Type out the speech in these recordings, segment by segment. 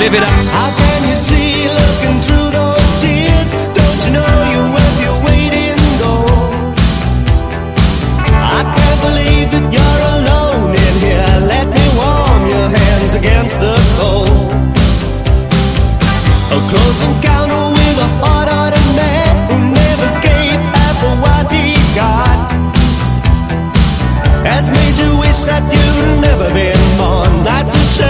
live it up. How can you see looking through those tears? Don't you know you're worth your weight in gold? I can't believe that you're alone in here. Let me warm your hands against the cold. A close encounter with a hard-hearted man who never gave half of what he got has made you wish that you'd never been born. That's a shame.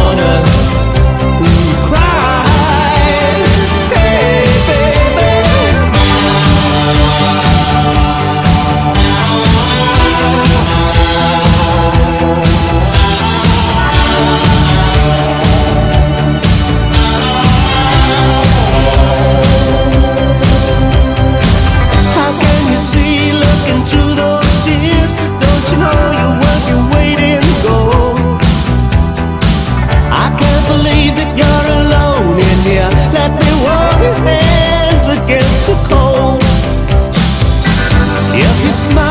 smile.